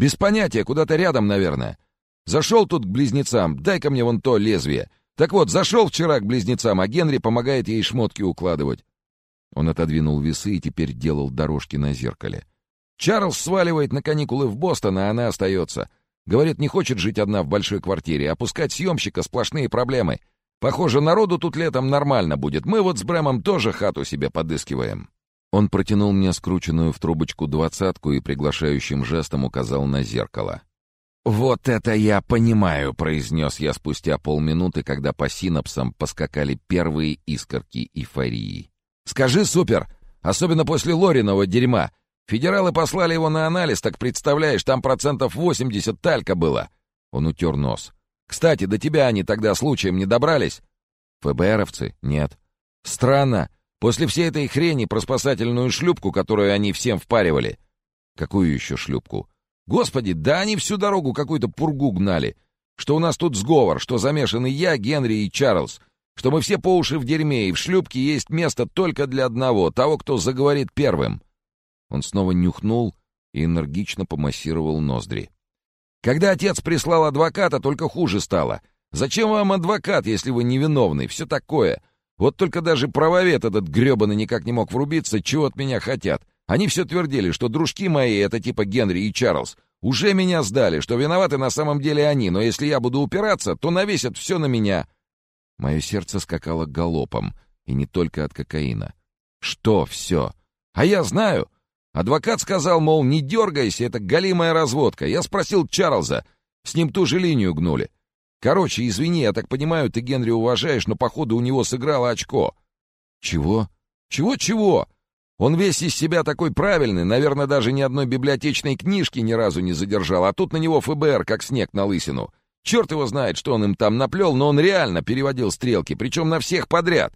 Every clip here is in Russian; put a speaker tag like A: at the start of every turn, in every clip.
A: Без понятия, куда-то рядом, наверное. Зашел тут к близнецам, дай-ка мне вон то лезвие. Так вот, зашел вчера к близнецам, а Генри помогает ей шмотки укладывать. Он отодвинул весы и теперь делал дорожки на зеркале. Чарльз сваливает на каникулы в Бостон, а она остается. Говорит, не хочет жить одна в большой квартире, опускать съемщика — сплошные проблемы. Похоже, народу тут летом нормально будет. Мы вот с Брэмом тоже хату себе подыскиваем. Он протянул мне скрученную в трубочку двадцатку и приглашающим жестом указал на зеркало. «Вот это я понимаю», — произнес я спустя полминуты, когда по синапсам поскакали первые искорки эйфории. «Скажи, супер! Особенно после Лориного дерьма. Федералы послали его на анализ, так представляешь, там процентов 80 талька было». Он утер нос. «Кстати, до тебя они тогда случаем не добрались?» «ФБРовцы? Нет». «Странно. После всей этой хрени про спасательную шлюпку, которую они всем впаривали». «Какую еще шлюпку?» Господи, да они всю дорогу какую-то пургу гнали. Что у нас тут сговор, что замешаны я, Генри и Чарльз. Что мы все по уши в дерьме, и в шлюпке есть место только для одного, того, кто заговорит первым. Он снова нюхнул и энергично помассировал ноздри. Когда отец прислал адвоката, только хуже стало. Зачем вам адвокат, если вы невиновный? Все такое. Вот только даже правовед этот гребаный никак не мог врубиться, чего от меня хотят. Они все твердили, что дружки мои, это типа Генри и Чарльз, уже меня сдали, что виноваты на самом деле они, но если я буду упираться, то навесят все на меня. Мое сердце скакало галопом, и не только от кокаина. Что все? А я знаю. Адвокат сказал, мол, не дергайся, это галимая разводка. Я спросил Чарльза, с ним ту же линию гнули. Короче, извини, я так понимаю, ты Генри уважаешь, но походу у него сыграло очко. Чего? Чего-чего? Он весь из себя такой правильный, наверное, даже ни одной библиотечной книжки ни разу не задержал, а тут на него ФБР, как снег на лысину. Черт его знает, что он им там наплел, но он реально переводил стрелки, причем на всех подряд.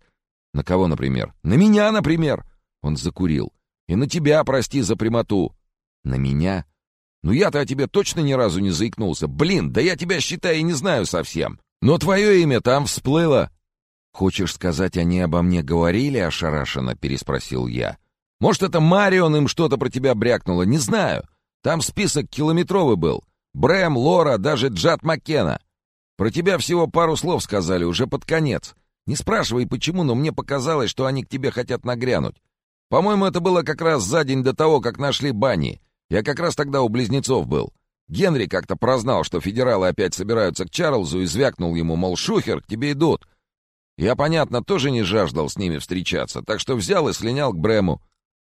A: На кого, например? На меня, например. Он закурил. И на тебя, прости за прямоту. На меня? Ну я-то о тебе точно ни разу не заикнулся. Блин, да я тебя, считай, и не знаю совсем. Но твое имя там всплыло. Хочешь сказать, они обо мне говорили, ошарашенно переспросил я. Может, это Марион им что-то про тебя брякнула, не знаю. Там список километровый был. Брэм, Лора, даже Джад Маккена. Про тебя всего пару слов сказали, уже под конец. Не спрашивай, почему, но мне показалось, что они к тебе хотят нагрянуть. По-моему, это было как раз за день до того, как нашли Бани. Я как раз тогда у близнецов был. Генри как-то прознал, что федералы опять собираются к Чарльзу и звякнул ему, мол, шухер, к тебе идут. Я, понятно, тоже не жаждал с ними встречаться, так что взял и слинял к Брэму.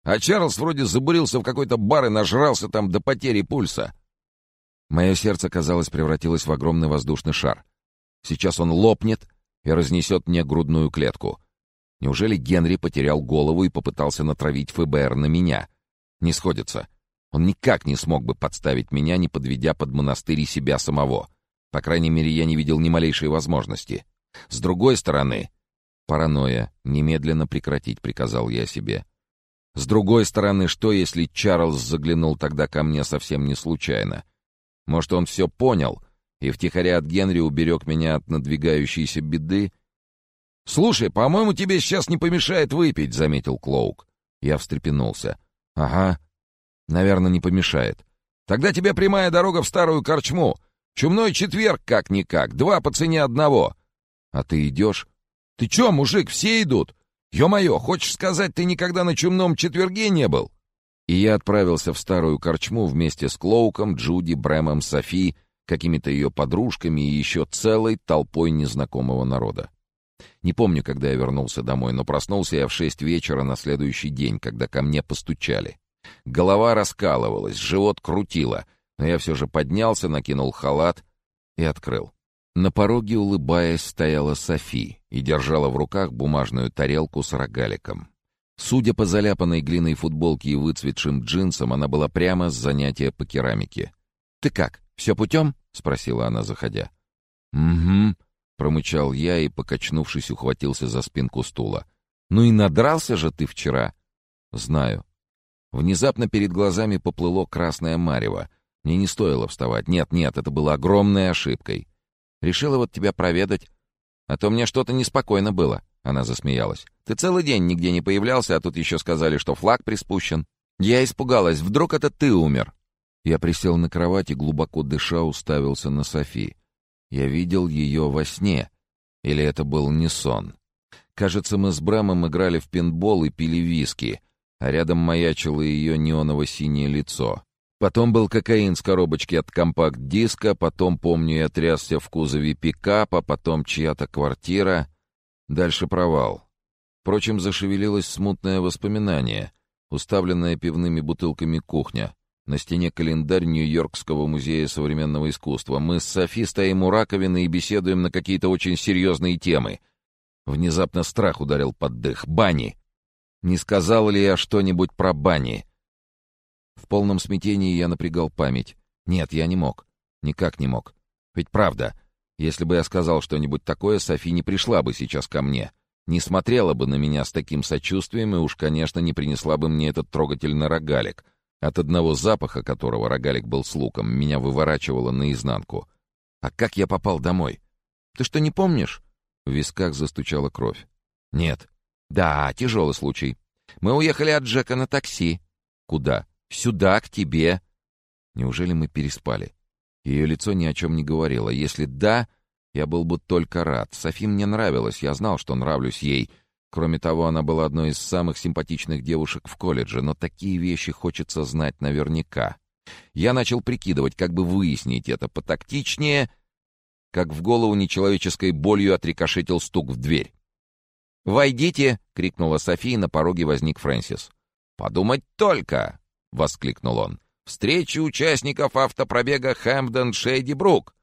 A: А Чарльз вроде забурился в какой-то бар и нажрался там до потери пульса. Мое сердце, казалось, превратилось в огромный воздушный шар. Сейчас он лопнет и разнесет мне грудную клетку. Неужели Генри потерял голову и попытался натравить ФБР на меня? Не сходится. Он никак не смог бы подставить меня, не подведя под монастырь себя самого. По крайней мере, я не видел ни малейшей возможности. С другой стороны... Паранойя. Немедленно прекратить, приказал я себе. С другой стороны, что если Чарльз заглянул тогда ко мне совсем не случайно? Может, он все понял и втихаря от Генри уберег меня от надвигающейся беды? «Слушай, по-моему, тебе сейчас не помешает выпить», — заметил Клоук. Я встрепенулся. «Ага, наверное, не помешает. Тогда тебе прямая дорога в старую корчму. Чумной четверг как-никак, два по цене одного. А ты идешь? Ты че, мужик, все идут? «Ё-моё, хочешь сказать, ты никогда на чумном четверге не был?» И я отправился в старую корчму вместе с Клоуком, Джуди, Брэмом, Софи, какими-то ее подружками и еще целой толпой незнакомого народа. Не помню, когда я вернулся домой, но проснулся я в шесть вечера на следующий день, когда ко мне постучали. Голова раскалывалась, живот крутило, но я все же поднялся, накинул халат и открыл. На пороге, улыбаясь, стояла Софи и держала в руках бумажную тарелку с рогаликом. Судя по заляпанной глиной футболке и выцветшим джинсам, она была прямо с занятия по керамике. «Ты как, все путем?» — спросила она, заходя. «Угу», — промычал я и, покачнувшись, ухватился за спинку стула. «Ну и надрался же ты вчера!» «Знаю». Внезапно перед глазами поплыло красное марево. Мне не стоило вставать. Нет, нет, это было огромной ошибкой. Решила вот тебя проведать. А то мне что-то неспокойно было». Она засмеялась. «Ты целый день нигде не появлялся, а тут еще сказали, что флаг приспущен. Я испугалась, вдруг это ты умер». Я присел на кровати, глубоко дыша, уставился на Софи. Я видел ее во сне. Или это был не сон? Кажется, мы с Брамом играли в пинбол и пили виски, а рядом маячило ее неоново-синее лицо. Потом был кокаин с коробочки от компакт-диска, потом, помню, я трясся в кузове пикапа, потом чья-то квартира. Дальше провал. Впрочем, зашевелилось смутное воспоминание, уставленное пивными бутылками кухня. На стене календарь Нью-Йоркского музея современного искусства. Мы с Софи стоим у раковины и беседуем на какие-то очень серьезные темы. Внезапно страх ударил под дых. Бани! Не сказал ли я что-нибудь про бани? В полном смятении я напрягал память. Нет, я не мог. Никак не мог. Ведь правда, если бы я сказал что-нибудь такое, Софи не пришла бы сейчас ко мне. Не смотрела бы на меня с таким сочувствием и уж, конечно, не принесла бы мне этот трогательный рогалик — от одного запаха, которого рогалик был с луком, меня выворачивало наизнанку. «А как я попал домой? Ты что, не помнишь?» В висках застучала кровь. «Нет». «Да, тяжелый случай. Мы уехали от Джека на такси». «Куда?» «Сюда, к тебе». Неужели мы переспали? Ее лицо ни о чем не говорило. Если да, я был бы только рад. Софи мне нравилась, я знал, что нравлюсь ей — Кроме того, она была одной из самых симпатичных девушек в колледже, но такие вещи хочется знать наверняка. Я начал прикидывать, как бы выяснить это потактичнее, как в голову нечеловеческой болью отрикошетил стук в дверь. «Войдите!» — крикнула София, на пороге возник Фрэнсис. «Подумать только!» — воскликнул он. «Встреча участников автопробега Хэмпден-Шейди-Брук!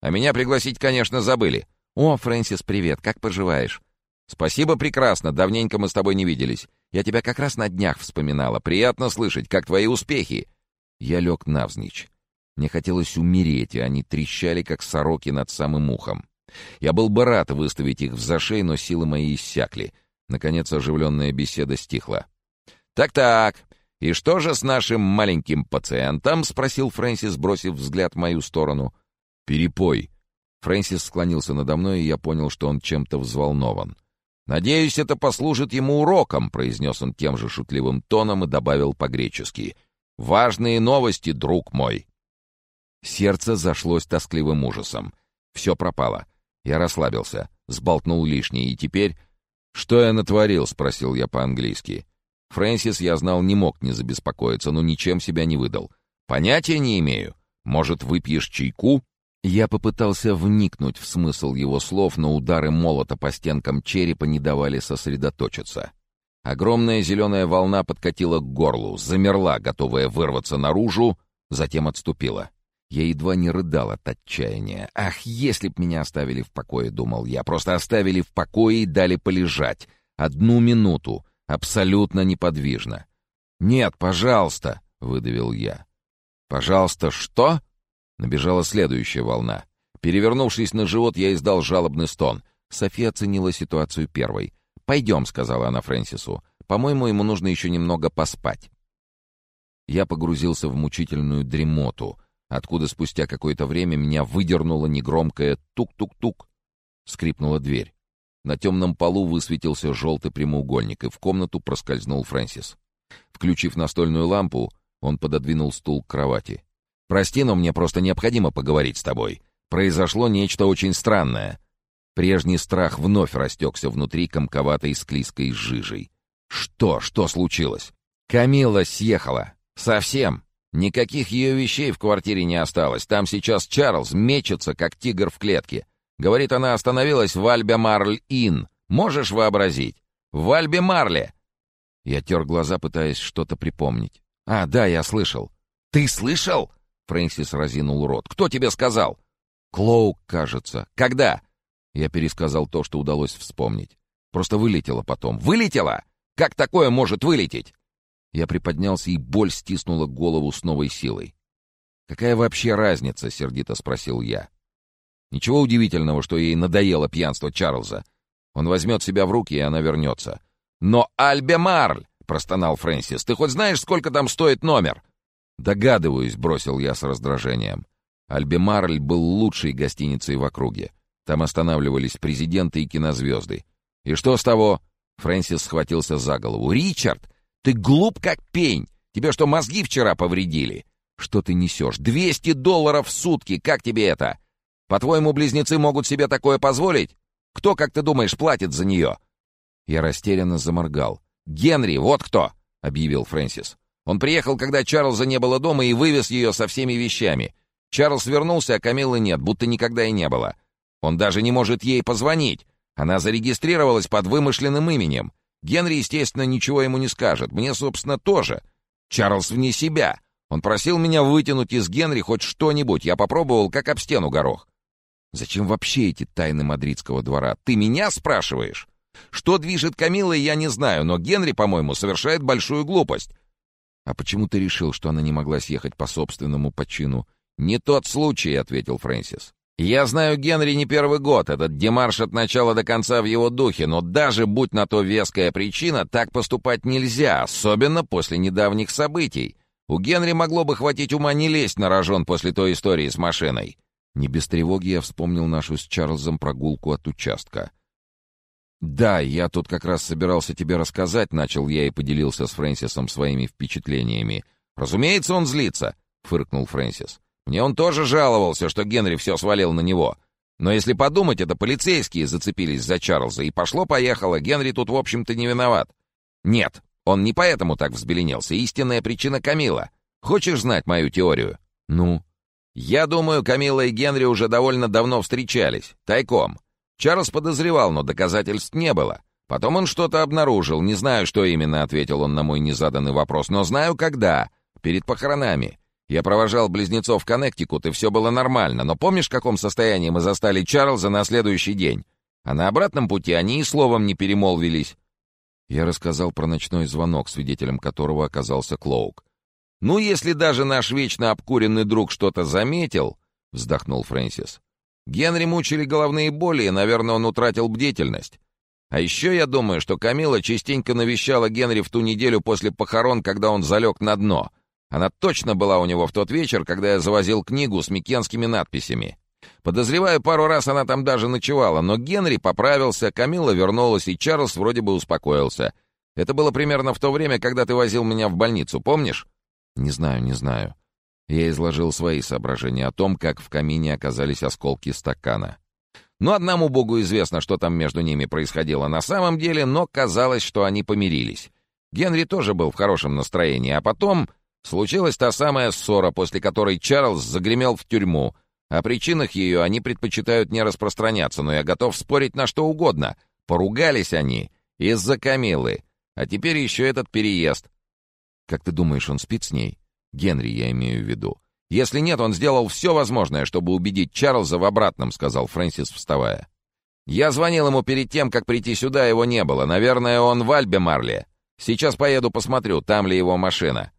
A: А меня пригласить, конечно, забыли. О, Фрэнсис, привет, как поживаешь?» «Спасибо, прекрасно. Давненько мы с тобой не виделись. Я тебя как раз на днях вспоминала. Приятно слышать, как твои успехи». Я лег навзничь. Мне хотелось умереть, и они трещали, как сороки над самым ухом. Я был бы рад выставить их в зашей, но силы мои иссякли. Наконец оживленная беседа стихла. «Так-так, и что же с нашим маленьким пациентом?» — спросил Фрэнсис, бросив взгляд в мою сторону. «Перепой». Фрэнсис склонился надо мной, и я понял, что он чем-то взволнован. «Надеюсь, это послужит ему уроком», — произнес он тем же шутливым тоном и добавил по-гречески. «Важные новости, друг мой». Сердце зашлось тоскливым ужасом. Все пропало. Я расслабился, сболтнул лишнее, и теперь... «Что я натворил?» — спросил я по-английски. Фрэнсис, я знал, не мог не забеспокоиться, но ничем себя не выдал. «Понятия не имею. Может, выпьешь чайку?» Я попытался вникнуть в смысл его слов, но удары молота по стенкам черепа не давали сосредоточиться. Огромная зеленая волна подкатила к горлу, замерла, готовая вырваться наружу, затем отступила. Я едва не рыдал от отчаяния. «Ах, если б меня оставили в покое», — думал я, — «просто оставили в покое и дали полежать. Одну минуту, абсолютно неподвижно». «Нет, пожалуйста», — выдавил я. «Пожалуйста, что?» Набежала следующая волна. Перевернувшись на живот, я издал жалобный стон. София оценила ситуацию первой. «Пойдем», — сказала она Фрэнсису. «По-моему, ему нужно еще немного поспать». Я погрузился в мучительную дремоту, откуда спустя какое-то время меня выдернуло негромкое «тук-тук-тук». Скрипнула дверь. На темном полу высветился желтый прямоугольник, и в комнату проскользнул Фрэнсис. Включив настольную лампу, он пододвинул стул к кровати. Прости, но мне просто необходимо поговорить с тобой. Произошло нечто очень странное». Прежний страх вновь растекся внутри комковатой склизкой жижей. «Что? Что случилось?» «Камилла съехала. Совсем. Никаких ее вещей в квартире не осталось. Там сейчас Чарльз мечется, как тигр в клетке. Говорит, она остановилась в Альбе Марль-Ин. Можешь вообразить? В Альбе Марле!» Я тер глаза, пытаясь что-то припомнить. «А, да, я слышал». «Ты слышал?» Фрэнсис разинул рот. «Кто тебе сказал?» «Клоук, кажется. Когда?» Я пересказал то, что удалось вспомнить. Просто вылетело потом. «Вылетело? Как такое может вылететь?» Я приподнялся, и боль стиснула голову с новой силой. «Какая вообще разница?» — сердито спросил я. «Ничего удивительного, что ей надоело пьянство Чарльза. Он возьмет себя в руки, и она вернется». «Но Альбе Марль!» — простонал Фрэнсис. «Ты хоть знаешь, сколько там стоит номер?» «Догадываюсь», — бросил я с раздражением. Альбемарль был лучшей гостиницей в округе. Там останавливались президенты и кинозвезды. «И что с того?» Фрэнсис схватился за голову. «Ричард, ты глуп как пень! Тебе что, мозги вчера повредили?» Что ты несешь? Двести долларов в сутки! Как тебе это? По-твоему, близнецы могут себе такое позволить? Кто, как ты думаешь, платит за нее?» Я растерянно заморгал. «Генри, вот кто!» — объявил Фрэнсис. Он приехал, когда Чарльза не было дома, и вывез ее со всеми вещами. Чарльз вернулся, а Камиллы нет, будто никогда и не было. Он даже не может ей позвонить. Она зарегистрировалась под вымышленным именем. Генри, естественно, ничего ему не скажет. Мне, собственно, тоже. Чарльз вне себя. Он просил меня вытянуть из Генри хоть что-нибудь. Я попробовал, как об стену горох. Зачем вообще эти тайны мадридского двора? Ты меня спрашиваешь? Что движет Камилой, я не знаю, но Генри, по-моему, совершает большую глупость. А почему ты решил, что она не могла съехать по собственному почину? Не тот случай, ответил Фрэнсис. Я знаю Генри не первый год, этот демарш от начала до конца в его духе, но даже будь на то веская причина, так поступать нельзя, особенно после недавних событий. У Генри могло бы хватить ума не лезть на рожон после той истории с машиной. Не без тревоги я вспомнил нашу с Чарльзом прогулку от участка. «Да, я тут как раз собирался тебе рассказать», — начал я и поделился с Фрэнсисом своими впечатлениями. «Разумеется, он злится», — фыркнул Фрэнсис. «Мне он тоже жаловался, что Генри все свалил на него. Но если подумать, это полицейские зацепились за Чарльза, и пошло-поехало, Генри тут, в общем-то, не виноват. Нет, он не поэтому так взбеленелся, истинная причина Камила. Хочешь знать мою теорию?» «Ну?» «Я думаю, Камила и Генри уже довольно давно встречались, тайком. Чарльз подозревал, но доказательств не было. Потом он что-то обнаружил, не знаю, что именно, ответил он на мой незаданный вопрос, но знаю, когда. Перед похоронами. Я провожал близнецов в Коннектикут, и все было нормально, но помнишь, в каком состоянии мы застали Чарльза на следующий день? А на обратном пути они и словом не перемолвились. Я рассказал про ночной звонок, свидетелем которого оказался Клоук. «Ну, если даже наш вечно обкуренный друг что-то заметил», — вздохнул Фрэнсис, Генри мучили головные боли, и, наверное, он утратил бдительность. А еще я думаю, что Камила частенько навещала Генри в ту неделю после похорон, когда он залег на дно. Она точно была у него в тот вечер, когда я завозил книгу с микенскими надписями. Подозреваю, пару раз она там даже ночевала, но Генри поправился, Камила вернулась, и Чарльз вроде бы успокоился. Это было примерно в то время, когда ты возил меня в больницу, помнишь? Не знаю, не знаю. Я изложил свои соображения о том, как в камине оказались осколки стакана. Ну, одному богу известно, что там между ними происходило на самом деле, но казалось, что они помирились. Генри тоже был в хорошем настроении, а потом случилась та самая ссора, после которой Чарльз загремел в тюрьму. О причинах ее они предпочитают не распространяться, но я готов спорить на что угодно. Поругались они из-за Камилы. А теперь еще этот переезд. Как ты думаешь, он спит с ней? Генри я имею в виду. Если нет, он сделал все возможное, чтобы убедить Чарльза в обратном, сказал Фрэнсис, вставая. Я звонил ему перед тем, как прийти сюда, его не было. Наверное, он в Альбе Марли. Сейчас поеду посмотрю, там ли его машина.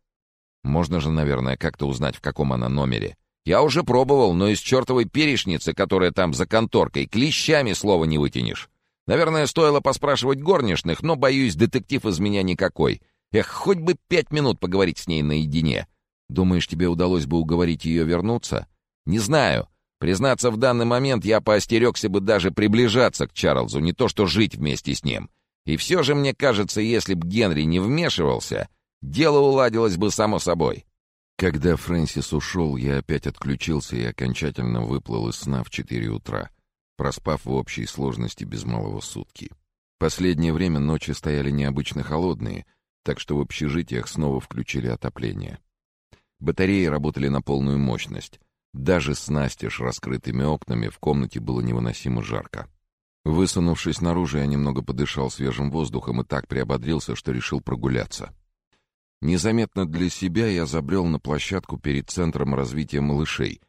A: Можно же, наверное, как-то узнать, в каком она номере. Я уже пробовал, но из чертовой перешницы, которая там за конторкой, клещами слова не вытянешь. Наверное, стоило поспрашивать горничных, но, боюсь, детектив из меня никакой. Эх, хоть бы пять минут поговорить с ней наедине. Думаешь, тебе удалось бы уговорить ее вернуться? Не знаю. Признаться, в данный момент я поостерегся бы даже приближаться к Чарльзу, не то что жить вместе с ним. И все же мне кажется, если б Генри не вмешивался, дело уладилось бы само собой. Когда Фрэнсис ушел, я опять отключился и окончательно выплыл из сна в четыре утра, проспав в общей сложности без малого сутки. Последнее время ночи стояли необычно холодные, так что в общежитиях снова включили отопление. Батареи работали на полную мощность. Даже с настежь раскрытыми окнами в комнате было невыносимо жарко. Высунувшись наружу, я немного подышал свежим воздухом и так приободрился, что решил прогуляться. Незаметно для себя я забрел на площадку перед Центром развития малышей.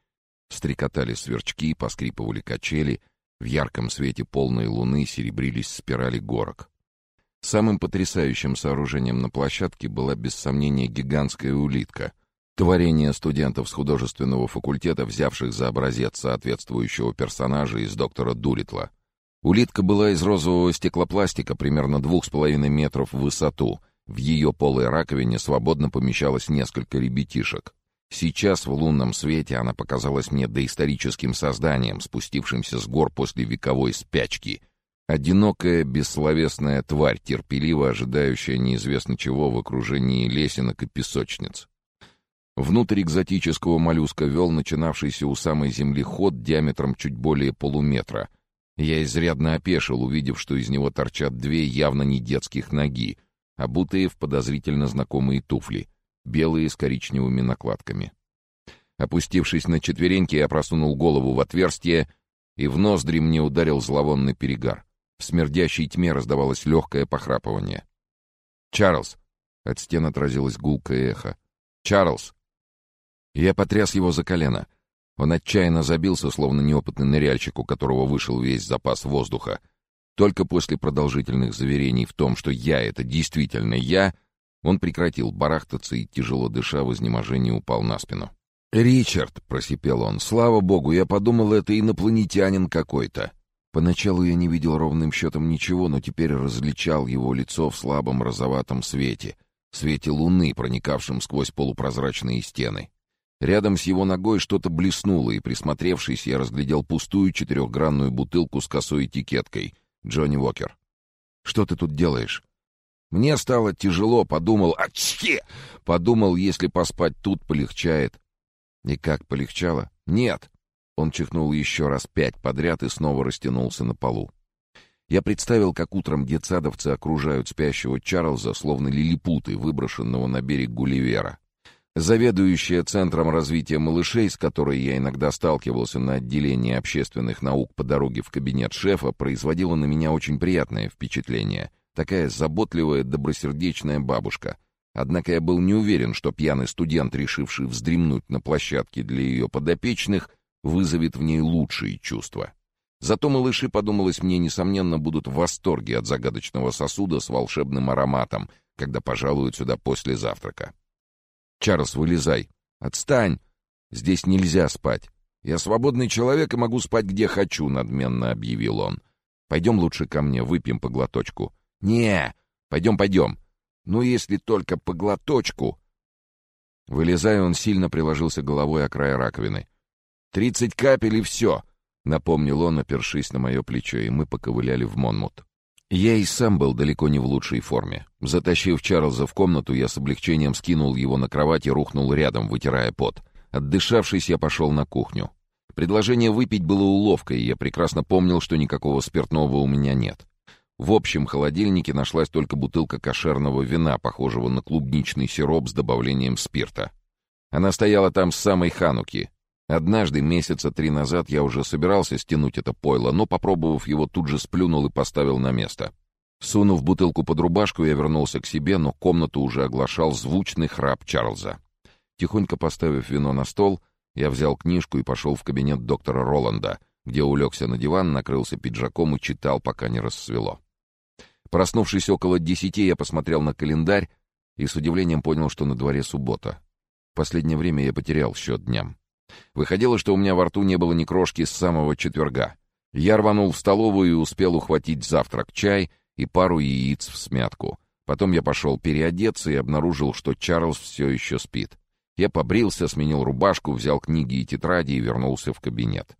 A: Стрекотали сверчки, поскрипывали качели, в ярком свете полной луны серебрились спирали горок. Самым потрясающим сооружением на площадке была без сомнения гигантская улитка — Творение студентов с художественного факультета, взявших за образец соответствующего персонажа из доктора Дулитла. Улитка была из розового стеклопластика примерно двух с половиной метров в высоту. В ее полой раковине свободно помещалось несколько ребятишек. Сейчас в лунном свете она показалась мне доисторическим созданием, спустившимся с гор после вековой спячки. Одинокая, бессловесная тварь, терпеливо ожидающая неизвестно чего в окружении лесенок и песочниц. Внутрь экзотического моллюска вел начинавшийся у самой земли ход диаметром чуть более полуметра. Я изрядно опешил, увидев, что из него торчат две явно не детских ноги, обутые в подозрительно знакомые туфли, белые с коричневыми накладками. Опустившись на четвереньки, я просунул голову в отверстие, и в ноздри мне ударил зловонный перегар. В смердящей тьме раздавалось легкое похрапывание. «Чарльз!» — от стен отразилось гулкое эхо. «Чарльз!» Я потряс его за колено. Он отчаянно забился, словно неопытный ныряльщик, у которого вышел весь запас воздуха. Только после продолжительных заверений в том, что я — это действительно я, он прекратил барахтаться и, тяжело дыша, в изнеможении упал на спину. «Ричард!» — просипел он. «Слава богу, я подумал, это инопланетянин какой-то». Поначалу я не видел ровным счетом ничего, но теперь различал его лицо в слабом розоватом свете, свете луны, проникавшем сквозь полупрозрачные стены. Рядом с его ногой что-то блеснуло, и, присмотревшись, я разглядел пустую четырехгранную бутылку с косой этикеткой. Джонни Уокер. «Что ты тут делаешь?» Мне стало тяжело, подумал, «Ачхе!» Подумал, если поспать тут, полегчает. И как полегчало? Нет. Он чихнул еще раз пять подряд и снова растянулся на полу. Я представил, как утром детсадовцы окружают спящего Чарльза, словно лилипуты, выброшенного на берег Гулливера. Заведующая Центром развития малышей, с которой я иногда сталкивался на отделении общественных наук по дороге в кабинет шефа, производила на меня очень приятное впечатление. Такая заботливая, добросердечная бабушка. Однако я был не уверен, что пьяный студент, решивший вздремнуть на площадке для ее подопечных, вызовет в ней лучшие чувства. Зато малыши, подумалось мне, несомненно, будут в восторге от загадочного сосуда с волшебным ароматом, когда пожалуют сюда после завтрака. «Чарльз, вылезай!» «Отстань! Здесь нельзя спать. Я свободный человек и могу спать где хочу», — надменно объявил он. «Пойдем лучше ко мне, выпьем по глоточку». «Не! Пойдем, пойдем!» Ну, если только по глоточку. Вылезая, он сильно приложился головой о край раковины. «Тридцать капель и все!» — напомнил он, опершись на мое плечо, и мы поковыляли в Монмут. Я и сам был далеко не в лучшей форме. Затащив Чарльза в комнату, я с облегчением скинул его на кровать и рухнул рядом, вытирая пот. Отдышавшись, я пошел на кухню. Предложение выпить было уловкой, и я прекрасно помнил, что никакого спиртного у меня нет. В общем холодильнике нашлась только бутылка кошерного вина, похожего на клубничный сироп с добавлением спирта. Она стояла там с самой хануки. Однажды, месяца три назад, я уже собирался стянуть это пойло, но, попробовав его, тут же сплюнул и поставил на место. Сунув бутылку под рубашку, я вернулся к себе, но комнату уже оглашал звучный храп Чарльза. Тихонько поставив вино на стол, я взял книжку и пошел в кабинет доктора Роланда, где улегся на диван, накрылся пиджаком и читал, пока не рассвело. Проснувшись около десяти, я посмотрел на календарь и с удивлением понял, что на дворе суббота. В последнее время я потерял счет дням. Выходило, что у меня во рту не было ни крошки с самого четверга. Я рванул в столовую и успел ухватить завтрак, чай и пару яиц в смятку. Потом я пошел переодеться и обнаружил, что Чарльз все еще спит. Я побрился, сменил рубашку, взял книги и тетради и вернулся в кабинет.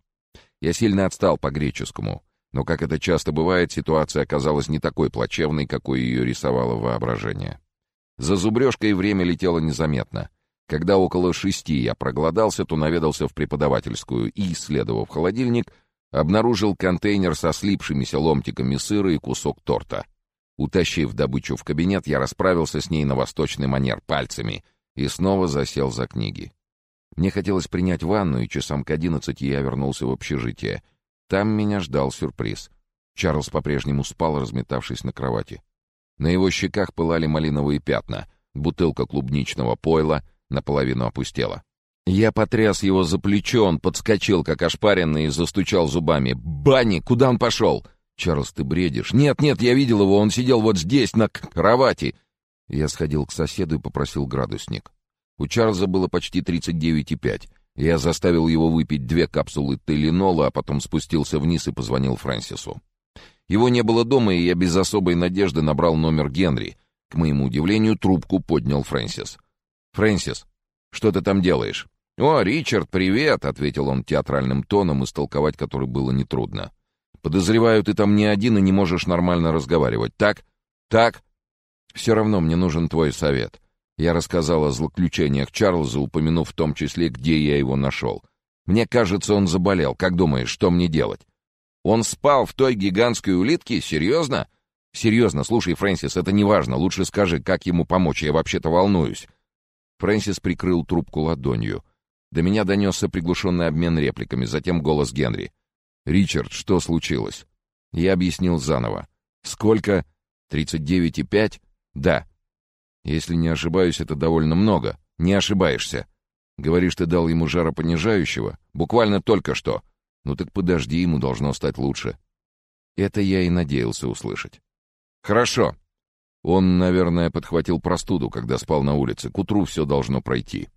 A: Я сильно отстал по греческому. Но, как это часто бывает, ситуация оказалась не такой плачевной, какой ее рисовало воображение. За зубрежкой время летело незаметно. Когда около шести я проголодался, то наведался в преподавательскую и, исследовав холодильник, обнаружил контейнер со слипшимися ломтиками сыра и кусок торта. Утащив добычу в кабинет, я расправился с ней на восточный манер пальцами и снова засел за книги. Мне хотелось принять ванну, и часам к одиннадцати я вернулся в общежитие — там меня ждал сюрприз. Чарльз по-прежнему спал, разметавшись на кровати. На его щеках пылали малиновые пятна. Бутылка клубничного пойла наполовину опустела. Я потряс его за плечо, он подскочил, как ошпаренный, и застучал зубами. «Банни, куда он пошел?» «Чарльз, ты бредишь?» «Нет, нет, я видел его, он сидел вот здесь, на кровати». Я сходил к соседу и попросил градусник. У Чарльза было почти 39,5. Я заставил его выпить две капсулы Теленола, а потом спустился вниз и позвонил Фрэнсису. Его не было дома, и я без особой надежды набрал номер Генри. К моему удивлению, трубку поднял Фрэнсис. «Фрэнсис, что ты там делаешь?» «О, Ричард, привет!» — ответил он театральным тоном, истолковать который было нетрудно. «Подозреваю, ты там не один и не можешь нормально разговаривать, так? Так? Все равно мне нужен твой совет. Я рассказал о злоключениях Чарльза, упомянув в том числе, где я его нашел. Мне кажется, он заболел. Как думаешь, что мне делать? Он спал в той гигантской улитке? Серьезно? Серьезно, слушай, Фрэнсис, это не важно. Лучше скажи, как ему помочь, я вообще-то волнуюсь. Фрэнсис прикрыл трубку ладонью. До меня донесся приглушенный обмен репликами, затем голос Генри. «Ричард, что случилось?» Я объяснил заново. «Сколько? Тридцать девять и пять?» «Да». «Если не ошибаюсь, это довольно много. Не ошибаешься. Говоришь, ты дал ему жаропонижающего? Буквально только что. Ну так подожди, ему должно стать лучше». Это я и надеялся услышать. «Хорошо. Он, наверное, подхватил простуду, когда спал на улице. К утру все должно пройти».